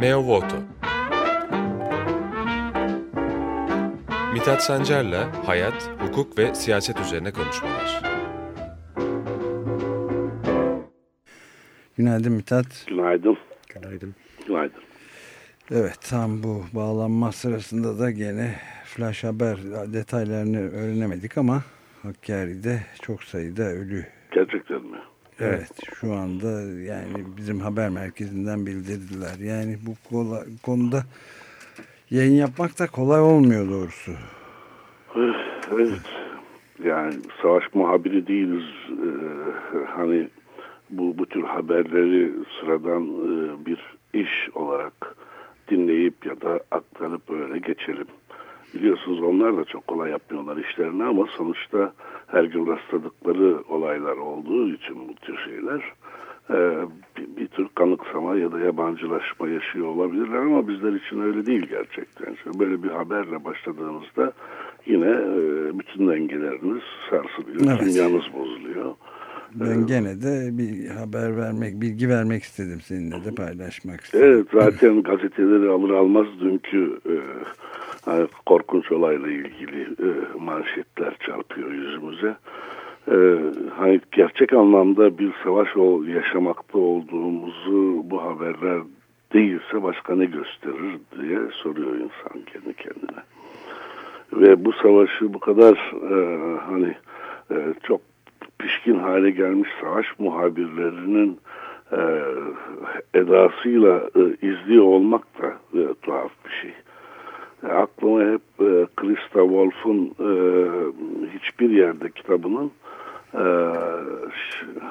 Meo Voto Mithat Sancar'la hayat, hukuk ve siyaset üzerine konuşmalar. Günaydın Mithat. Günaydın. Günaydın. Günaydın. Evet tam bu bağlanma sırasında da gene flash haber detaylarını öğrenemedik ama Hakkari'de çok sayıda ölü. Evet şu anda yani bizim haber merkezinden bildirdiler. Yani bu konuda yayın yapmak da kolay olmuyor doğrusu. Evet. Yani savaş muhabiri değiliz. Ee, hani bu, bu tür haberleri sıradan e, bir iş olarak dinleyip ya da aktarıp öyle geçelim. Biliyorsunuz onlar da çok kolay yapmıyorlar işlerini ama sonuçta her gün rastladıkları olaylar olduğu için bu tür şeyler e, bir, bir tür kanıksama ya da yabancılaşma yaşıyor olabilirler ama bizler için öyle değil gerçekten. Şimdi böyle bir haberle başladığınızda yine e, bütün dengeleriniz sarsılıyor, Evet. kimyanız bozuluyor. Ben gene de bir haber vermek, bilgi vermek istedim seninle de paylaşmak istedim. Evet zaten gazeteleri alır almaz dünkü e, korkunç olayla ilgili e, manşetler çarpıyor yüzümüze. E, hani gerçek anlamda bir savaş ol, yaşamakta olduğumuzu bu haberler değilse başka ne gösterir diye soruyor insan kendi kendine. Ve bu savaşı bu kadar e, hani e, çok pişkin hale gelmiş savaş muhabirlerinin e, edasıyla e, izliyor olmak da e, tuhaf bir şey. Aklıma hep e, Krista Wolf'un e, hiçbir yerde kitabının e,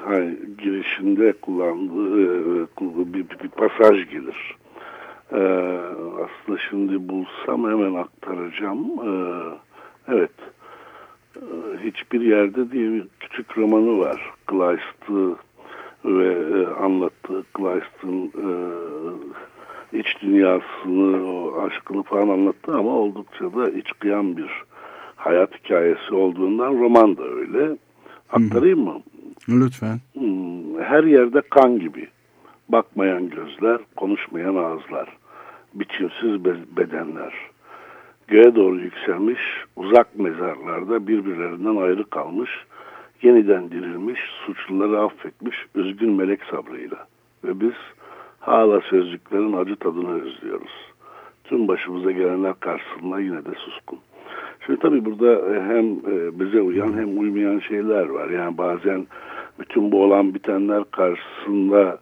hani girişinde kullandığı e, bir, bir pasaj gelir. E, aslında şimdi bulsam hemen aktaracağım. E, evet. E, hiçbir yerde diye bir küçük romanı var. Kleist'ı ve e, anlattığı Kleist'ın e, iç dünyasını, o aşkını falan anlattı ama oldukça da iç kıyan bir hayat hikayesi olduğundan roman da öyle. Aktarayım mı? Lütfen. Hmm, her yerde kan gibi. Bakmayan gözler, konuşmayan ağızlar. Biçimsiz be- bedenler. Göğe doğru yükselmiş, uzak mezarlarda birbirlerinden ayrı kalmış, yeniden dirilmiş, suçluları affetmiş, üzgün melek sabrıyla. Ve biz hala sözcüklerin acı tadını özlüyoruz. Tüm başımıza gelenler karşısında yine de suskun. Şimdi tabii burada e, hem e, bize uyan hem uymayan şeyler var. Yani bazen bütün bu olan bitenler karşısında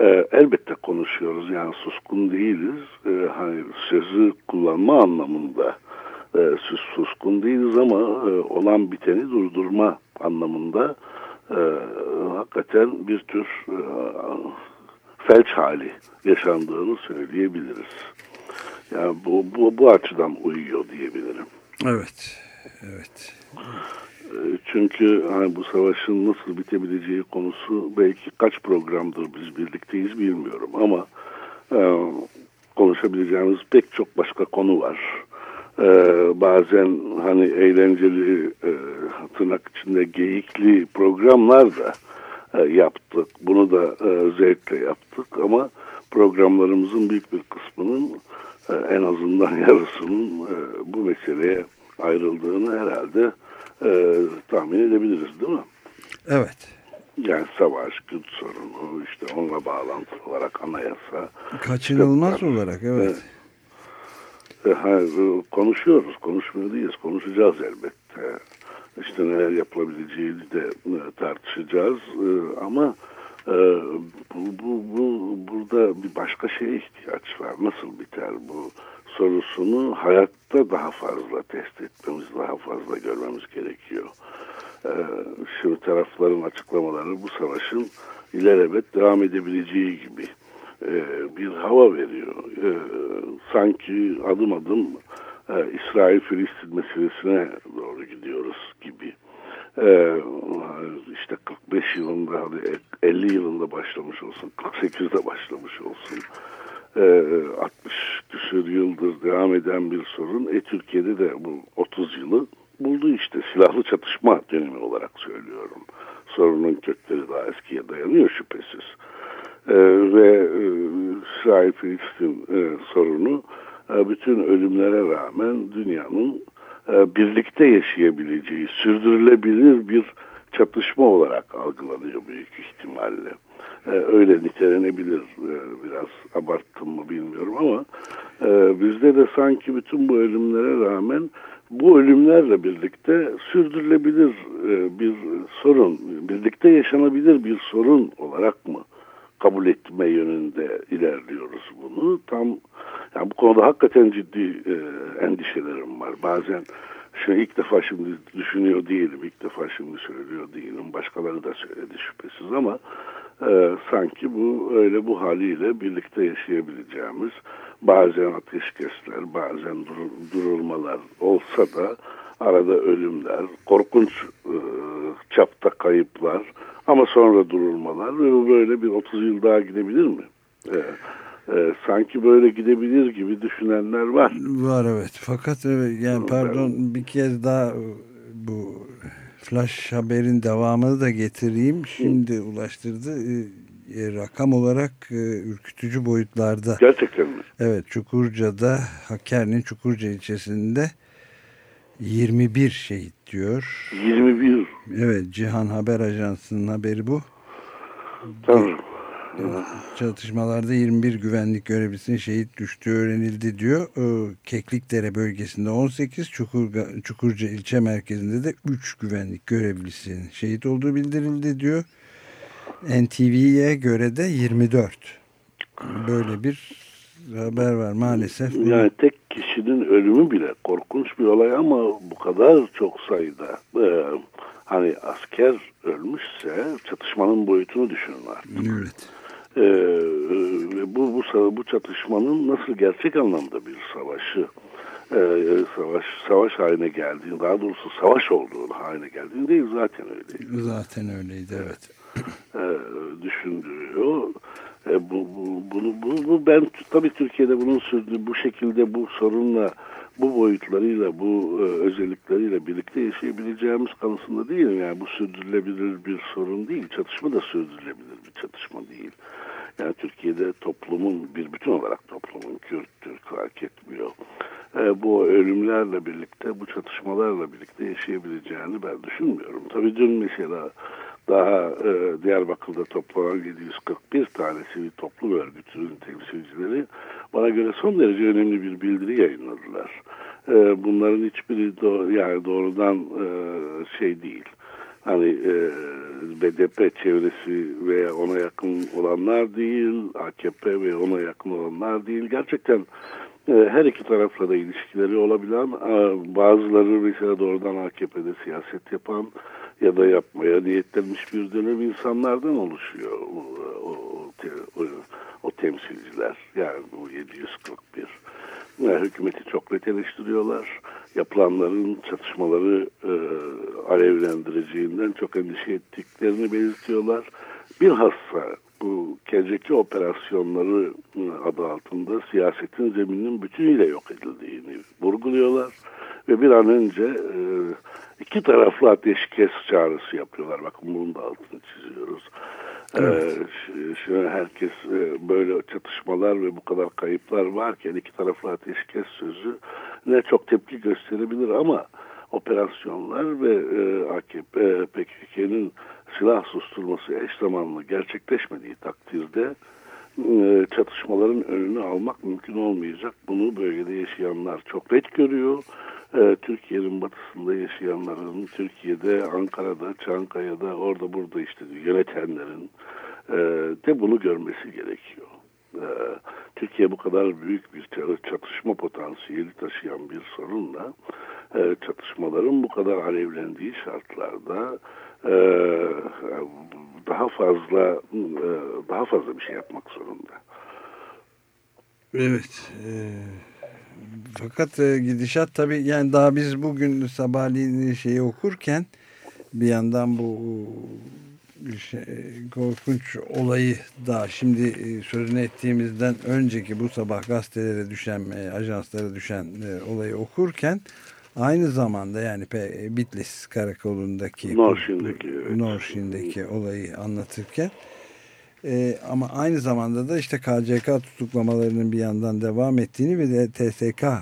e, elbette konuşuyoruz. Yani suskun değiliz. E, hani sözü kullanma anlamında e, sus, suskun değiliz ama e, olan biteni durdurma anlamında e, hakikaten bir tür e, felç hali yaşandığını söyleyebiliriz. Yani bu, bu, bu açıdan uyuyor diyebilirim. Evet. Evet. E, Çünkü hani bu savaşın nasıl bitebileceği konusu belki kaç programdır biz birlikteyiz bilmiyorum ama e, konuşabileceğimiz pek çok başka konu var. E, bazen hani eğlenceli e, tırnak içinde geyikli programlar da yaptık. Bunu da e, zevkle yaptık ama programlarımızın büyük bir kısmının e, en azından yarısının e, bu meseleye ayrıldığını herhalde e, tahmin edebiliriz değil mi? Evet. Yani savaş, Kürt sorunu, işte onunla bağlantılı olarak anayasa. Kaçınılmaz Kürtler. olarak evet. E, hayır, e, konuşuyoruz, konuşmuyor değiliz, konuşacağız elbette. İşte neler yapılabileceğini de e, tartışacağız E, ama e, bu, bu, bu, burada bir başka şeye ihtiyaç var. Nasıl biter bu sorusunu hayatta daha fazla test etmemiz, daha fazla görmemiz gerekiyor. Şimdi tarafların açıklamaları bu savaşın ilelebet devam edebileceği gibi bir hava veriyor. Sanki adım adım İsrail-Filistin meselesine doğru gidiyoruz gibi. E, işte 45 yılında, hadi 50 yılında başlamış olsun, 48'de başlamış olsun. E, 60 küsur yıldır devam eden bir sorun. E, Türkiye'de de bu 30 yılı buldu işte silahlı çatışma dönemi olarak söylüyorum. Sorunun kökleri daha eskiye dayanıyor şüphesiz. Ee, ve e, İsrail-Filistin e, sorunu e, bütün ölümlere rağmen dünyanın e, birlikte yaşayabileceği, sürdürülebilir bir çatışma olarak algılanıyor büyük ihtimalle. E, öyle nitelenebilir. E, biraz abarttım mı bilmiyorum ama e, bizde de sanki bütün bu ölümlere rağmen bu ölümlerle birlikte sürdürülebilir e, bir sorun, birlikte yaşanabilir bir sorun olarak mı kabul etme yönünde ilerliyoruz bunu. Tam yani bu konuda hakikaten ciddi e, endişelerim var. Bazen şu ilk defa şimdi düşünüyor değilim, ilk defa şimdi söylüyor değilim. Başkaları da söyledi şüphesiz ama e, sanki bu öyle bu haliyle birlikte yaşayabileceğimiz bazen ateşkesler, bazen dur, durulmalar olsa da arada ölümler, korkunç e, çapta kayıplar ama sonra durulmalar ve bu böyle bir 30 yıl daha gidebilir mi? E, e, sanki böyle gidebilir gibi düşünenler var. Var evet. Fakat evet, yani pardon bir kez daha bu flash haberin devamını da getireyim. Şimdi ulaştırdı. E, e, rakam olarak e, ürkütücü boyutlarda. Gerçekten mi? Evet Çukurca'da Hakkari'nin Çukurca ilçesinde 21 şehit diyor. 21. Evet Cihan Haber Ajansı'nın haberi bu. Tanrım. Çatışmalarda 21 güvenlik görevlisinin şehit düştüğü öğrenildi diyor. Keklikdere bölgesinde 18, Çukurga, Çukurca ilçe merkezinde de 3 güvenlik görevlisinin şehit olduğu bildirildi diyor. NTV'ye göre de 24. Böyle bir haber var maalesef. Yani tek kişinin ölümü bile korkunç bir olay ama bu kadar çok sayıda e, hani asker ölmüşse çatışmanın boyutunu düşünün artık. Evet. E, bu, bu, bu çatışmanın nasıl gerçek anlamda bir savaşı e, savaş savaş haline geldiğini daha doğrusu savaş olduğunu haline geldiğini değil zaten öyleydi. Zaten öyleydi evet. E, düşündürüyor. E, bu, bu, bunu, bu, bu ben tabii Türkiye'de bunun sürdüğü bu şekilde bu sorunla bu boyutlarıyla bu e, özellikleriyle birlikte yaşayabileceğimiz konusunda değilim. Yani bu sürdürülebilir bir sorun değil. Çatışma da sürdürülebilir bir çatışma değil. Yani Türkiye'de toplumun bir bütün olarak toplumun Kürt, Türk fark etmiyor. E, bu ölümlerle birlikte bu çatışmalarla birlikte yaşayabileceğini ben düşünmüyorum. Tabii dün mesela daha e, Diyarbakır'da toplanan 741 tane sivil toplum örgütünün temsilcileri bana göre son derece önemli bir bildiri yayınladılar. E, bunların hiçbiri do yani doğrudan e, şey değil. Hani e, BDP çevresi veya ona yakın olanlar değil, AKP ve ona yakın olanlar değil. Gerçekten e, her iki tarafla da ilişkileri olabilen, e, bazıları mesela doğrudan AKP'de siyaset yapan, ya da yapmaya niyetlenmiş bir dönem insanlardan oluşuyor o, o, o, o temsilciler. Yani bu 741. Hükümeti çok net eleştiriyorlar. Yapılanların çatışmaları e, alevlendireceğinden çok endişe ettiklerini belirtiyorlar. Bilhassa bu geceki operasyonları adı altında siyasetin zemininin bütünüyle yok edildiğini vurguluyorlar. Ve bir an önce e, iki taraflı ateşkes çağrısı yapıyorlar. Bakın bunun da altını çiziyoruz. Evet. Ee, şimdi herkes e, böyle çatışmalar ve bu kadar kayıplar varken iki taraflı ateşkes sözü ne çok tepki gösterebilir ama operasyonlar ve e, AKP PKK'nın silah susturması eş zamanlı gerçekleşmediği takdirde e, çatışmaların önünü almak mümkün olmayacak. Bunu bölgede yaşayanlar çok net görüyor e, Türkiye'nin batısında yaşayanların, Türkiye'de, Ankara'da, Çankaya'da, orada burada işte yönetenlerin e, de bunu görmesi gerekiyor. E, Türkiye bu kadar büyük bir çatışma potansiyeli taşıyan bir sorunla e, çatışmaların bu kadar alevlendiği şartlarda e, daha fazla daha fazla bir şey yapmak zorunda. Evet. E, fakat e, gidişat tabii yani daha biz bugün sabahleyin şeyi okurken bir yandan bu şey, korkunç olayı da şimdi e, sözünü ettiğimizden önceki bu sabah gazetelere düşen, e, ajanslara düşen e, olayı okurken aynı zamanda yani Bitlis karakolundaki Norşin'deki, evet. Norşin'deki olayı anlatırken E, ama aynı zamanda da işte KCK tutuklamalarının bir yandan devam ettiğini ve de TSK e,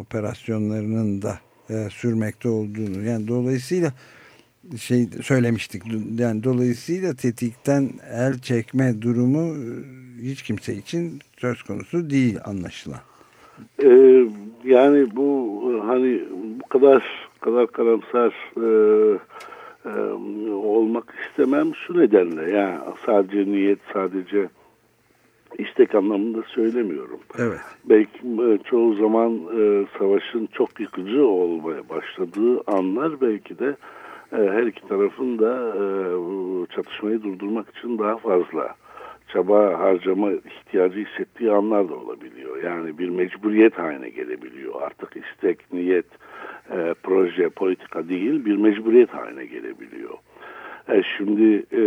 operasyonlarının da e, sürmekte olduğunu yani dolayısıyla şey söylemiştik yani dolayısıyla tetikten el çekme durumu e, hiç kimse için söz konusu değil anlaşılan. Ee, yani bu hani bu kadar kadar karamsar e, e, olmak istemem şu nedenle yani sadece niyet sadece istek anlamında söylemiyorum. Evet. Belki e, çoğu zaman e, savaşın çok yıkıcı olmaya başladığı anlar belki de e, her iki tarafın da e, çatışmayı durdurmak için daha fazla çaba harcama ihtiyacı hissettiği anlar da olabiliyor. Yani bir mecburiyet haline gelebiliyor. Artık istek, niyet, e, proje, politika değil bir mecburiyet haline gelebiliyor. E, şimdi e,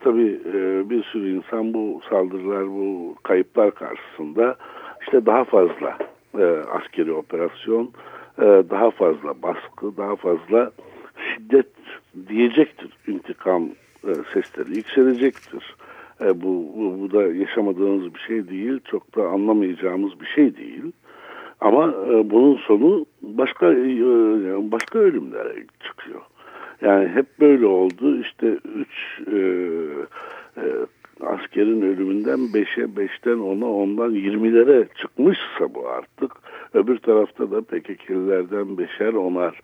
tabii e, bir sürü insan bu saldırılar, bu kayıplar karşısında işte daha fazla e, askeri operasyon, e, daha fazla baskı, daha fazla şiddet diyecektir. İntikam e, sesleri yükselecektir. E, bu, bu, bu da yaşamadığımız bir şey değil, çok da anlamayacağımız bir şey değil. Ama e, bunun sonu başka e, başka ölümlere çıkıyor. Yani hep böyle oldu. İşte üç e, e, askerin ölümünden 5'e 5'ten 10'a 10'dan 20'lere çıkmışsa bu artık öbür tarafta da PKK'lilerden 5'er 10'ar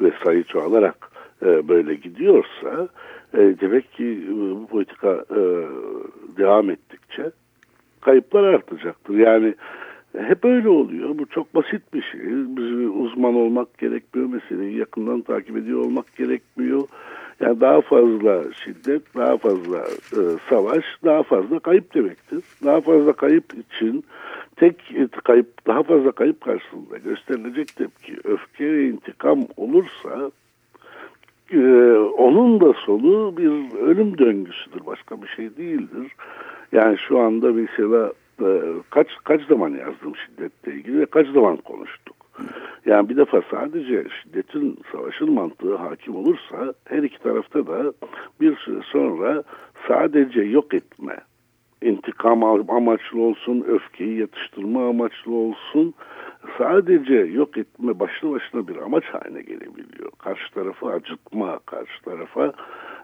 ve sayı çoğalarak e, böyle gidiyorsa e, demek ki e, bu politika e, devam ettikçe kayıplar artacaktır. Yani hep öyle oluyor. Bu çok basit bir şey. Biz uzman olmak gerekmiyor. Meseleyi yakından takip ediyor olmak gerekmiyor. Yani daha fazla şiddet, daha fazla e, savaş, daha fazla kayıp demektir. Daha fazla kayıp için tek kayıp, daha fazla kayıp karşısında gösterilecek tepki, öfke ve intikam olursa e, onun da sonu bir ölüm döngüsüdür. Başka bir şey değildir. Yani şu anda mesela e, kaç kaç zaman yazdım şiddetle ilgili ve kaç zaman konuştuk. Yani bir defa sadece şiddetin, savaşın mantığı hakim olursa her iki tarafta da bir süre sonra sadece yok etme, intikam amaçlı olsun, öfkeyi yatıştırma amaçlı olsun, sadece yok etme başlı başına bir amaç haline gelebiliyor. Karşı tarafı acıtma, karşı tarafa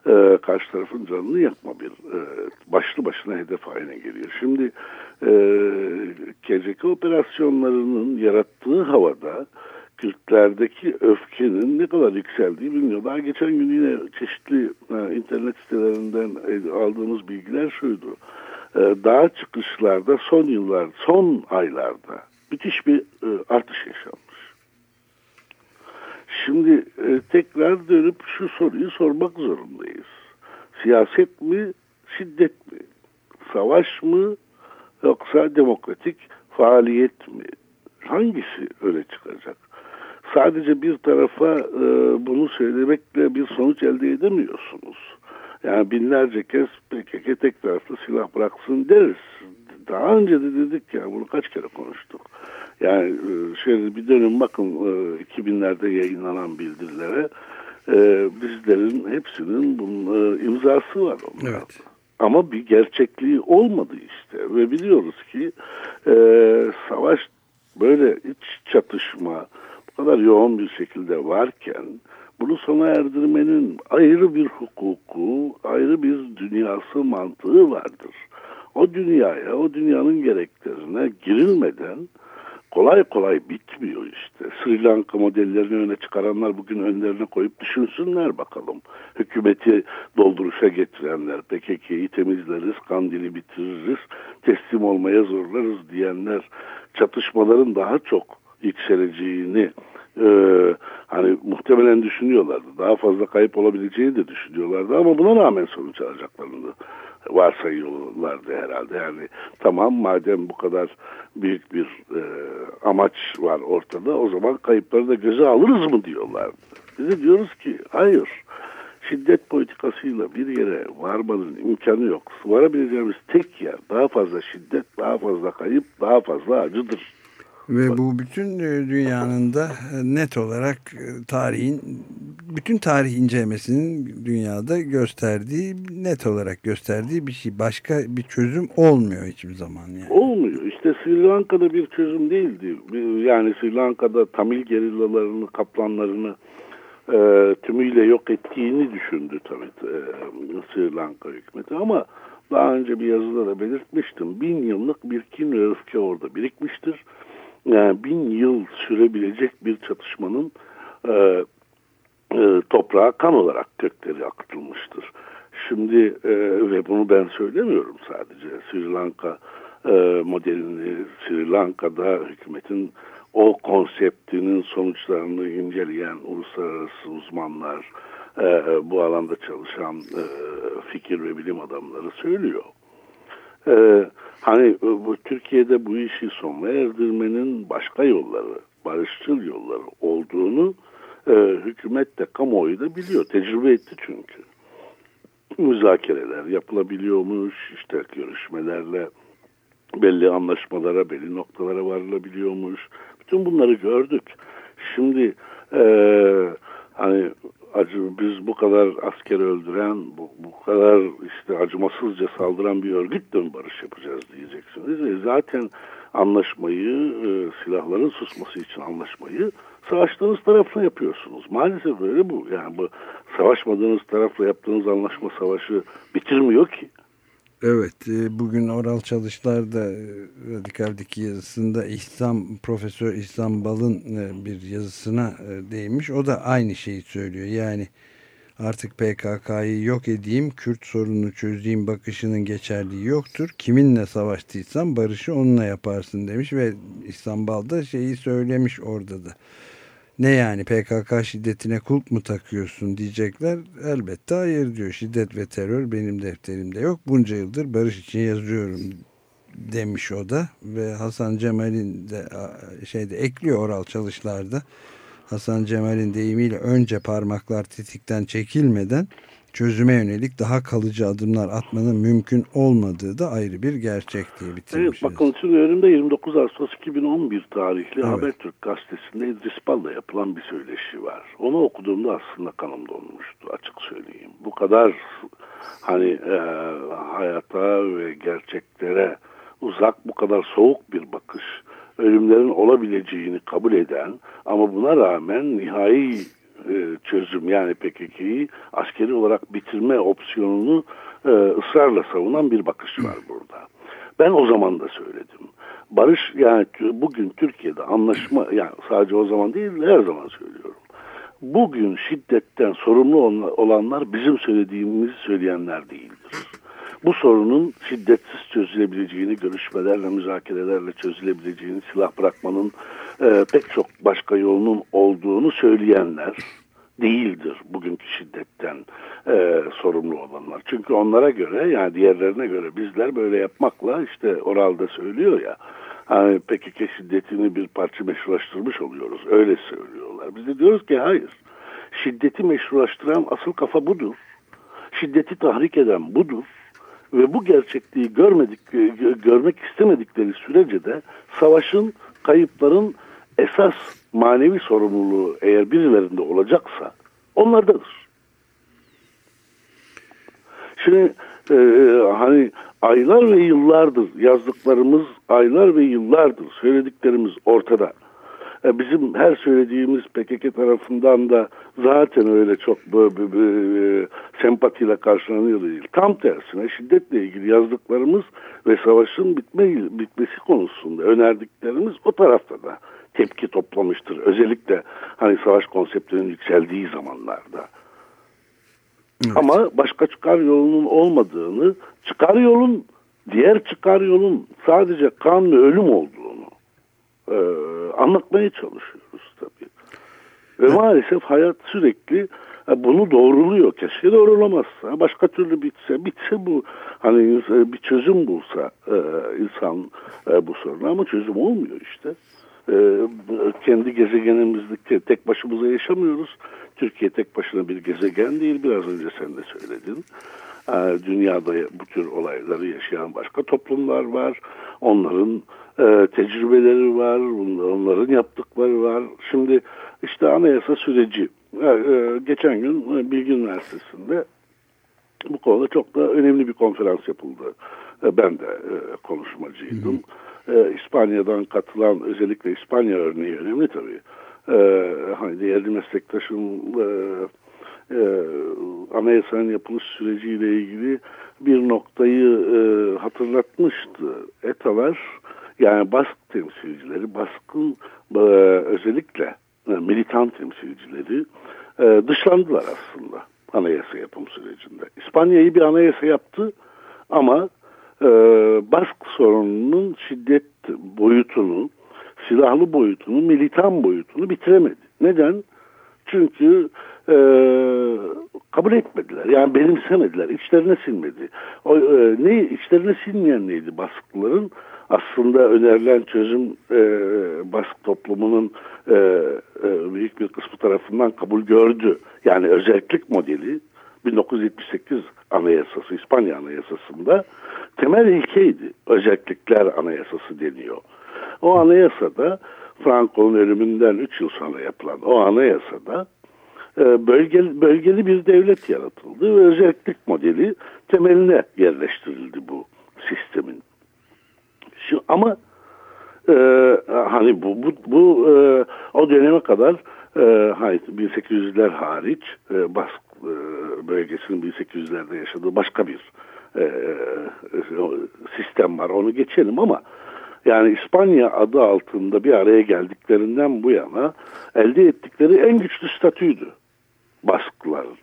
e, karşı tarafın canını yakma bir e, başlı başına hedef haline geliyor. Şimdi e, KCK operasyonlarının yarattığı havada Kürtlerdeki öfkenin ne kadar yükseldiği bilmiyor. Daha geçen gün yine çeşitli e, internet sitelerinden aldığımız bilgiler şuydu. E, dağ çıkışlarda son yıllar, son aylarda müthiş bir e, artış yaşanmış. Şimdi e, tekrar dönüp şu soruyu sormak zorundayız. Siyaset mi, şiddet mi? Savaş mı yoksa demokratik faaliyet mi? Hangisi öyle çıkacak? Sadece bir tarafa e, bunu söylemekle bir sonuç elde edemiyorsunuz. Yani binlerce kez PKK tek taraflı silah bıraksın deriz. Daha önce de dedik ya bunu kaç kere konuştuk. Yani e, şöyle bir dönün bakın 2000'lerde e, yayınlanan bildirilere e, bizlerin hepsinin bunun imzası var. Onlarda. Evet. Ama bir gerçekliği olmadı işte ve biliyoruz ki e, savaş böyle iç çatışma bu kadar yoğun bir şekilde varken bunu sona erdirmenin ayrı bir hukuku, ayrı bir dünyası mantığı vardır. O dünyaya, o dünyanın gereklerine girilmeden kolay kolay bitmiyor işte. Sri Lanka modellerini öne çıkaranlar bugün önlerine koyup düşünsünler bakalım. Hükümeti dolduruşa getirenler, PKK'yı temizleriz, Kandil'i bitiririz, teslim olmaya zorlarız diyenler çatışmaların daha çok yükseleceğini e, hani muhtemelen düşünüyorlardı. Daha fazla kayıp olabileceğini de düşünüyorlardı ama buna rağmen sonuç alacaklarını varsayıyorlardı herhalde. Yani tamam madem bu kadar büyük bir e, amaç var ortada o zaman kayıpları da göze alırız mı diyorlardı. Biz de diyoruz ki hayır şiddet politikasıyla bir yere varmanın imkanı yok. Varabileceğimiz tek yer daha fazla şiddet, daha fazla kayıp, daha fazla acıdır. Ve bu bütün e, dünyanın da e, net olarak e, tarihin bütün tarih incelemesinin dünyada gösterdiği, net olarak gösterdiği bir şey. Başka bir çözüm olmuyor hiçbir zaman. Yani. Olmuyor. İşte Sri Lanka'da bir çözüm değildi. Yani Sri Lanka'da Tamil gerillalarını, kaplanlarını e, tümüyle yok ettiğini düşündü tabii e, Sri Lanka hükümeti ama daha önce bir yazıda da belirtmiştim. Bin yıllık bir kin ve öfke orada birikmiştir. Yani bin yıl sürebilecek bir çatışmanın e, e, kan olarak kökleri akıtılmıştır. Şimdi e, ve bunu ben söylemiyorum sadece. Sri Lanka e, modelini Sri Lanka'da hükümetin o konseptinin sonuçlarını inceleyen uluslararası uzmanlar, e, bu alanda çalışan e, fikir ve bilim adamları söylüyor. E, hani e, bu Türkiye'de bu işi sonuna erdirmenin başka yolları, barışçıl yolları olduğunu e, hükümet de kamuoyu da biliyor. Tecrübe etti çünkü. Müzakereler yapılabiliyormuş, işte görüşmelerle belli anlaşmalara, belli noktalara varılabiliyormuş. Bütün bunları gördük. Şimdi e, hani acı biz bu kadar asker öldüren, bu, bu kadar işte acımasızca saldıran bir örgütle mi barış yapacağız diyeceksiniz. E zaten anlaşmayı, e, silahların susması için anlaşmayı savaştığınız tarafla yapıyorsunuz. Maalesef böyle bu. Yani bu savaşmadığınız tarafla yaptığınız anlaşma savaşı bitirmiyor ki. Evet, e, bugün Oral Çalışlar'da e, Radikal'deki yazısında İhsan, Profesör İhsan Bal'ın e, bir yazısına değmiş. O da aynı şeyi söylüyor. Yani artık PKK'yı yok edeyim, Kürt sorununu çözeyim bakışının geçerliği yoktur. Kiminle savaştıysan barışı onunla yaparsın demiş ve İhsan Bal da şeyi söylemiş orada da ne yani PKK şiddetine kulp mu takıyorsun diyecekler. Elbette hayır diyor. Şiddet ve terör benim defterimde yok. Bunca yıldır barış için yazıyorum demiş o da. Ve Hasan Cemal'in de şeyde ekliyor oral çalışlarda. Hasan Cemal'in deyimiyle önce parmaklar titikten çekilmeden çözüme yönelik daha kalıcı adımlar atmanın mümkün olmadığı da ayrı bir gerçek diye bitirmişiz. Evet bakın şimdi önümde 29 Ağustos 2011 tarihli evet. Habertürk gazetesinde İdris Bal'la yapılan bir söyleşi var. Onu okuduğumda aslında kanım donmuştu açık söyleyeyim. Bu kadar hani e, hayata ve gerçeklere uzak bu kadar soğuk bir bakış ölümlerin olabileceğini kabul eden ama buna rağmen nihai e, çözüm yani PKK'yı askeri olarak bitirme opsiyonunu e, ısrarla savunan bir bakış var burada. Ben o zaman da söyledim. Barış yani bugün Türkiye'de anlaşma yani sadece o zaman değil her zaman söylüyorum. Bugün şiddetten sorumlu olanlar bizim söylediğimizi söyleyenler değildir. Bu sorunun şiddetsiz çözülebileceğini, görüşmelerle, müzakerelerle çözülebileceğini, silah bırakmanın e, pek çok başka yolunun olduğunu söyleyenler değildir bugünkü şiddetten e, sorumlu olanlar. Çünkü onlara göre yani diğerlerine göre bizler böyle yapmakla işte oralda söylüyor ya hani PKK şiddetini bir parça meşrulaştırmış oluyoruz. Öyle söylüyorlar. Biz de diyoruz ki hayır. Şiddeti meşrulaştıran asıl kafa budur. Şiddeti tahrik eden budur. Ve bu gerçekliği görmedik, görmek istemedikleri sürece de savaşın, kayıpların esas manevi sorumluluğu eğer birilerinde olacaksa onlardadır. Şimdi e, hani aylar ve yıllardır yazdıklarımız aylar ve yıllardır söylediklerimiz ortada. E, bizim her söylediğimiz PKK tarafından da zaten öyle çok böyle, böyle, böyle sempatiyle karşılanıyor değil. Tam tersine şiddetle ilgili yazdıklarımız ve savaşın bitme, bitmesi konusunda önerdiklerimiz o tarafta da tepki toplamıştır. Özellikle hani savaş konseptinin yükseldiği zamanlarda. Evet. Ama başka çıkar yolunun olmadığını, çıkar yolun diğer çıkar yolun sadece kan ve ölüm olduğunu e, anlatmaya çalışıyoruz tabii. Ve evet. maalesef hayat sürekli e, bunu doğruluyor. Keşke doğrulamazsa. Başka türlü bitse, bitse bu hani bir çözüm bulsa e, insan e, bu soruna ama çözüm olmuyor işte e, kendi gezegenimizde tek başımıza yaşamıyoruz. Türkiye tek başına bir gezegen değil. Biraz önce sen de söyledin. E, dünyada bu tür olayları yaşayan başka toplumlar var. Onların e, tecrübeleri var. Onların yaptıkları var. Şimdi işte anayasa süreci e, geçen gün e, Bilgi Üniversitesi'nde bu konuda çok da önemli bir konferans yapıldı. E, ben de e, konuşmacıydım. E, İspanya'dan katılan özellikle İspanya örneği önemli tabii. E, hani değerli meslektaşım e, e, anayasanın yapılış süreciyle ilgili bir noktayı e, hatırlatmıştı. ETA'lar yani Bask temsilcileri, Bask'ın e, özellikle e, militan temsilcileri e, dışlandılar aslında anayasa yapım sürecinde. İspanya'yı bir anayasa yaptı ama e, Bask sorununun şiddet boyutunu, silahlı boyutunu, militan boyutunu bitiremedi. Neden? Çünkü e, kabul etmediler. Yani benimsemediler. İçlerine sinmedi. O, e, ne içlerine sinmeyen neydi baskıların? Aslında önerilen çözüm e, baskı toplumunun e, e, büyük bir kısmı tarafından kabul gördü. Yani özellik modeli 1978 Anayasası, İspanya Anayasası'nda temel ilkeydi. Özellikler Anayasası deniyor. O anayasada Franco'nun ölümünden 3 yıl sonra yapılan o anayasada e, bölgeli, bölgeli bir devlet yaratıldı ve özellik modeli temeline yerleştirildi bu sistemin. Şu, ama e, hani bu, bu, bu e, o döneme kadar e, hani 1800'ler hariç e, Bask e, bölgesinin 1800'lerde yaşadığı başka bir e, e, sistem var. Onu geçelim ama yani İspanya adı altında bir araya geldiklerinden bu yana elde ettikleri en güçlü statüydü baskıların.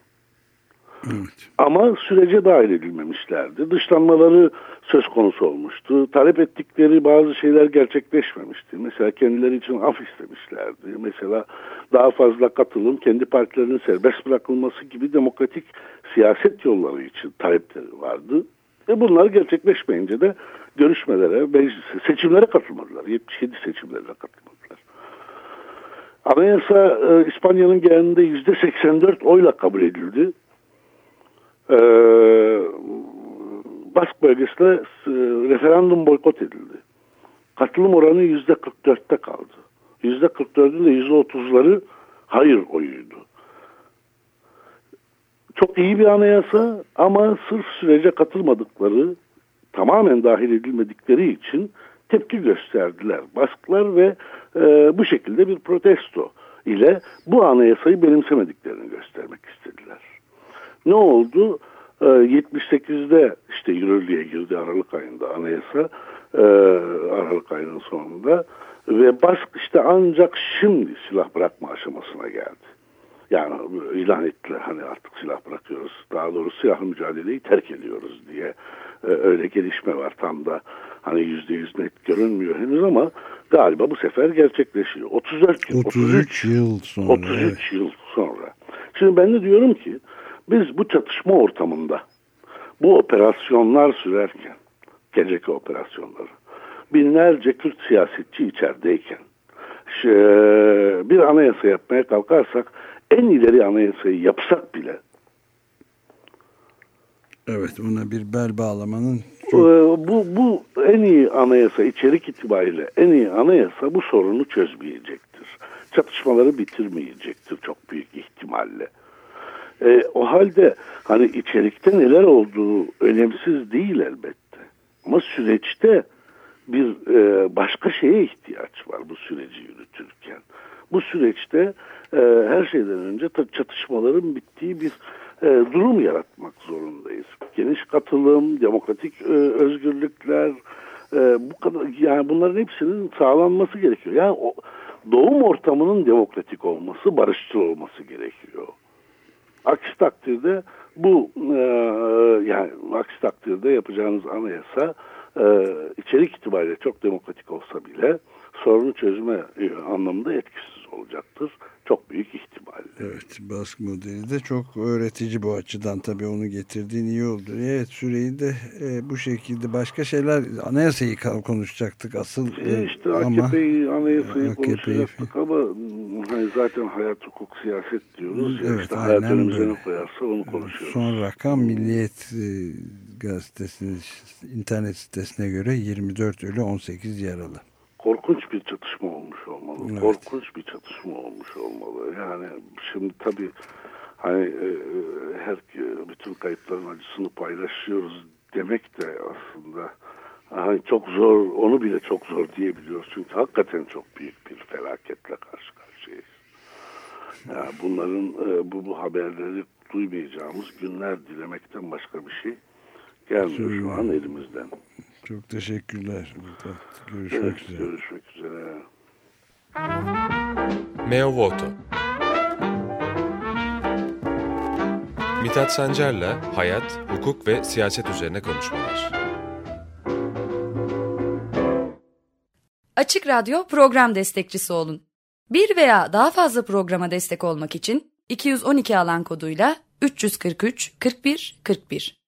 Ama sürece dahil edilmemişlerdi. Dışlanmaları söz konusu olmuştu. Talep ettikleri bazı şeyler gerçekleşmemişti. Mesela kendileri için af istemişlerdi. Mesela daha fazla katılım, kendi partilerinin serbest bırakılması gibi demokratik siyaset yolları için talepleri vardı. E bunlar gerçekleşmeyince de görüşmelere, seçimlere katılmadılar. 77 seçimlerine katılmadılar. Anayasa e, İspanya'nın genelinde %84 oyla kabul edildi. E, Bask bölgesinde e, referandum boykot edildi. Katılım oranı %44'te kaldı. %44'ün de %30'ları hayır oyuydu. Çok iyi bir anayasa ama sırf sürece katılmadıkları tamamen dahil edilmedikleri için tepki gösterdiler. Baskılar ve e, bu şekilde bir protesto ile bu anayasayı benimsemediklerini göstermek istediler. Ne oldu? E, 78'de işte yürürlüğe girdi Aralık ayında anayasa e, Aralık ayının sonunda ve Bask işte ancak şimdi silah bırakma aşamasına geldi. Yani ilan ettiler hani artık silah bırakıyoruz. Daha doğrusu silahlı mücadeleyi terk ediyoruz diye e, öyle gelişme var. Tam da hani yüzde yüz net görünmüyor henüz ama galiba bu sefer gerçekleşiyor. 34 yıl. 33 yıl sonra. 33 evet. yıl sonra. Şimdi ben de diyorum ki biz bu çatışma ortamında bu operasyonlar sürerken geceki operasyonları binlerce Kürt siyasetçi içerideyken bir anayasa yapmaya kalkarsak en ileri anayasayı yapsak bile Evet ona bir bel bağlamanın çok... Ee, bu, bu en iyi anayasa içerik itibariyle en iyi anayasa bu sorunu çözmeyecektir. Çatışmaları bitirmeyecektir çok büyük ihtimalle. Ee, o halde hani içerikte neler olduğu önemsiz değil elbette. Ama süreçte bir e, başka şeye ihtiyaç var bu süreci yürütürken. Bu süreçte e, her şeyden önce çatışmaların bittiği bir e, durum yaratmak zorundayız. Geniş katılım, demokratik e, özgürlükler, e, bu kadar yani bunların hepsinin sağlanması gerekiyor. Yani o, doğum ortamının demokratik olması, barışçıl olması gerekiyor. Aksi takdirde bu e, yani aksi takdirde yapacağınız anayasa e, içerik itibariyle çok demokratik olsa bile sorunu çözme e, anlamında etkisiz olacaktır. Çok büyük ihtimalle. Evet baskı modeli de çok öğretici bu açıdan tabii onu getirdiğin iyi oldu. Evet süreyi de e, bu şekilde başka şeyler anayasayı konuşacaktık asıl. E işte ama, AKP'yi anayasayı AKP'yi, konuşacaktık ama hani zaten hayat hukuk siyaset diyoruz. Evet, işte hayat önümüze ne koyarsa onu konuşuyoruz. Son rakam Milliyet e, gazetesinin internet sitesine göre 24 ölü 18 yaralı. Korkunç bir çatışma olmuş olmalı. Evet. Korkunç bir çatışma olmuş olmalı. Yani şimdi tabii hani e, her bütün kayıpların acısını paylaşıyoruz demek de aslında hani çok zor onu bile çok zor diyebiliyoruz. Çünkü hakikaten çok büyük bir felaketle karşı karşıyayız. Yani bunların e, bu, bu haberleri duymayacağımız günler dilemekten başka bir şey gelmiyor şu an elimizden. Çok teşekkürler. Görüşmek evet, üzere. Görüşmek üzere. Meo Voto Mithat Sancar'la hayat, hukuk ve siyaset üzerine konuşmalar. Açık Radyo program destekçisi olun. Bir veya daha fazla programa destek olmak için 212 alan koduyla 343 41 41